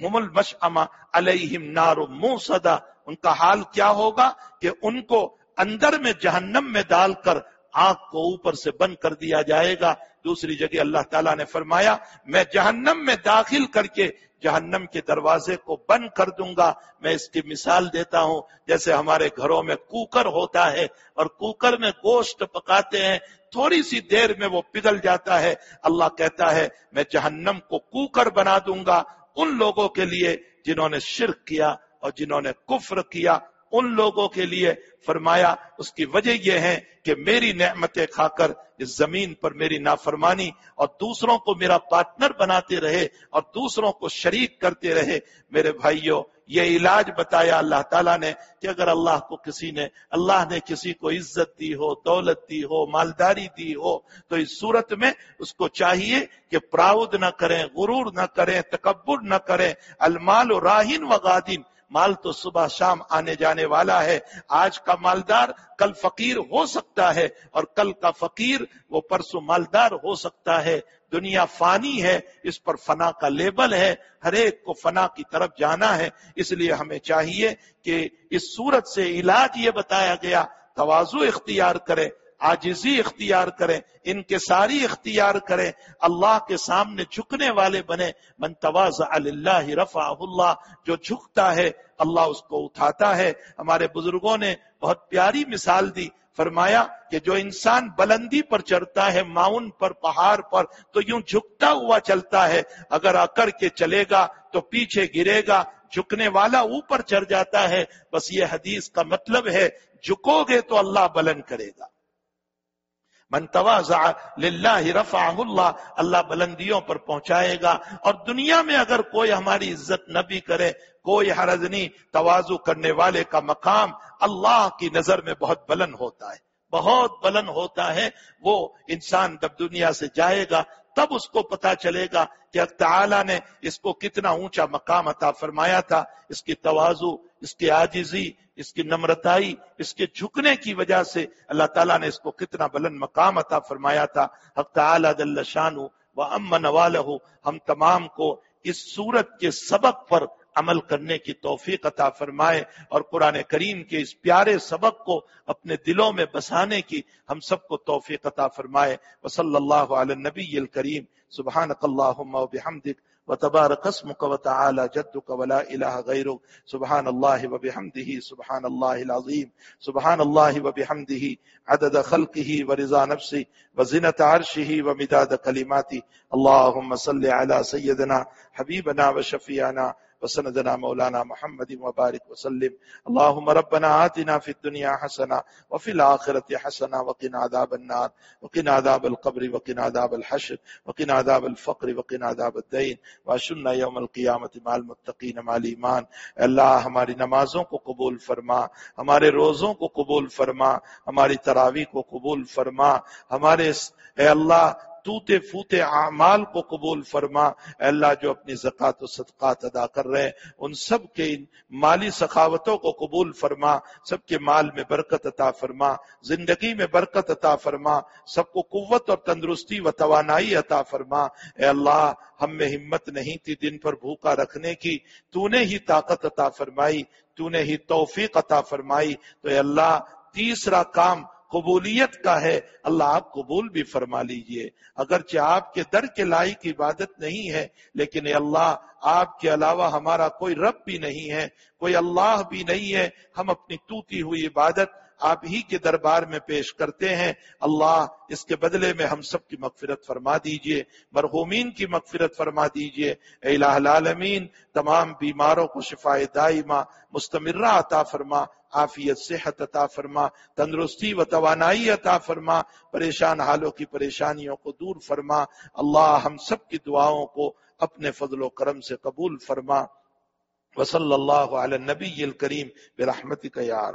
ہم المشعمہ، علیہم نار موسدہ۔ ان کا حال کیا ہوگا؟ کہ ان کو اندر میں جہنم میں ڈال کر آنکھ کو اوپر سے بند کر دیا جائے گا۔ دوسری جگہ اللہ تعالیٰ نے فرمایا، میں جہنم میں داخل کر کے جہنم کے دروازے کو بند کر دوں گا۔ میں اس کی مثال دیتا ہوں، جیسے ہمارے گھروں میں کوکر ہوتا ہے اور کوکر میں گوشت پکاتے ہیں، تھوڑی سی دیر میں وہ پگل جاتا ہے۔ اللہ کہتا ہے، میں جہنم کو کوکر بنا دوں گا۔ ان لوگوں کے لیے جنہوں نے شرک کیا اور جنہوں نے کفر کیا ان لوگوں کے لیے فرمایا، اس کی وجہ یہ ہے کہ میری نعمتیں کھا کر اس زمین پر میری نافرمانی اور دوسروں کو میرا پارٹنر بناتے رہے اور دوسروں کو شریک کرتے رہے۔ میرے بھائیوں، یہ علاج بتایا اللہ تعالیٰ نے کہ اگر اللہ کو کسی نے، اللہ نے کسی کو عزت دی ہو، دولت دی ہو، مالداری دی ہو، تو اس صورت میں اس کو چاہیے کہ پراؤد نہ کریں، غرور نہ کریں، تکبر نہ کریں، المال و راہین و غادین مال تو صبح شام آنے جانے والا ہے۔ آج کا مالدار کل فقیر ہو سکتا ہے اور کل کا فقیر وہ پرسوں مالدار ہو سکتا ہے۔ دنیا فانی ہے، اس پر فنا کا لیبل ہے۔ ہر ایک کو فنا کی طرف جانا ہے۔ اس لیے ہمیں چاہیے کہ اس صورت سے علاج یہ بتایا گیا توازو اختیار کرے۔ آجزی اختیار کریں، ان کے ساری اختیار کریں، اللہ کے سامنے جھکنے والے بنے من تواز اللہ رفع اللہ، جو جھکتا ہے، اللہ اس کو اٹھاتا ہے۔ ہمارے بزرگوں نے بہت پیاری مثال دی، فرمایا کہ جو انسان بلندی پر چڑھتا ہے، ماؤن پر، پہاڑ پر، تو یوں جھکتا ہوا چلتا ہے۔ اگر اکڑ کے چلے گا، تو پیچھے گرے گا، جھکنے والا اوپر چڑھ جاتا ہے۔ بس یہ حدیث کا مطلب ہے، جھکو گے تو اللہ بلند کرے گا۔ من تواضع للہ رفعہ اللہ اللہ بلندیوں پر پہنچائے گا۔ اور دنیا میں اگر کوئی ہماری عزت نہ بھی کرے، کوئی حرض نہیں توازو کرنے والے کا مقام اللہ کی نظر میں بہت بلند ہوتا ہے۔ بہت بلند ہوتا ہے، وہ انسان جب دنیا سے جائے گا تب اس کو پتا چلے گا کہ تعالی نے اس کو کتنا اونچا مقام عطا فرمایا تھا۔ اس کی توازو اس کی آجزی اس کی نمرتائی، اس کے جھکنے کی وجہ سے اللہ تعالیٰ نے اس کو کتنا بلند مقام عطا فرمایا تھا۔ حق تعالی دل شانو و امن والہ، ہم تمام کو اس صورت کے سبق پر عمل کرنے کی توفیق عطا فرمائے اور قرآن کریم کے اس پیارے سبق کو اپنے دلوں میں بسانے کی ہم سب کو توفیق عطا فرمائے۔ وصلی اللہ علی النبی الکریم۔ سبحانک اللہم و بحمدک وتبارك اسمك وتعالى جدك ولا إله غيرك سبحان الله وبحمده سبحان الله العظيم سبحان الله وبحمده عدد خلقه ورضا نفسه وزنة عرشه ومداد كلماته اللهم صل على سيدنا حبيبنا وشفيعنا وسندنا مولانا محمد وبارك وسلم. اللهم ربنا آتنا في الدنيا حسنة وفي الآخرة حسنة وقنا عذاب النار. وقنا عذاب القبر وقنا عذاب الحشر. وقنا عذاب الفقر وقنا عذاب الدين واشنا يوم القيامة مع المتقين مع الإيمان اللہ ہماری نمازوں کو قبول فرما. ہمارے روزوں کو قبول فرما. ہماری تراوی کو قبول فرما. ہمارے اے اللہ توتے فوتے اعمال کو قبول فرما۔ اے اللہ جو اپنی زکات و صدقات ادا کر رہے ہیں، ان سب کے ان مالی سخاوتوں کو قبول فرما۔ سب کے مال میں برکت عطا فرما۔ زندگی میں برکت عطا فرما۔ سب کو قوت اور تندرستی و توانائی عطا فرما۔ اے اللہ، ہم میں ہمت نہیں تھی دن پر بھوکا رکھنے کی۔ تو نے ہی طاقت عطا فرمائی۔ تو نے ہی توفیق عطا فرمائی۔ تو اے اللہ، تیسرا کام قبولیت کا ہے، اللہ آپ قبول بھی فرما لیجیے۔ اگرچہ آپ کے در کے لائق عبادت نہیں ہے، لیکن اے اللہ، آپ کے علاوہ ہمارا کوئی رب بھی نہیں ہے، کوئی اللہ بھی نہیں ہے۔ ہم اپنی توتی ہوئی عبادت آپ ہی کے دربار میں پیش کرتے ہیں۔ اللہ، اس کے بدلے میں ہم سب کی مغفرت فرما دیجیے۔ مرحومین کی مغفرت فرما دیجیے۔ اے الہ العالمین، تمام بیماروں کو شفا دائمہ، مستمرہ عطا فرما۔ عافیت، صحت عطا فرما، تندرستی و توانائی عطا فرما، پریشان حالوں کی پریشانیوں کو دور فرما۔ اللہ ہم سب کی دعاؤں کو اپنے فضل و کرم سے قبول فرما۔ وصلی اللہ علی النبی الکریم برحمتک یا